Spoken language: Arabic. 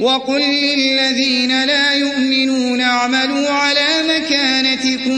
وقل للذين لا يؤمنون اعملوا على مكانتكم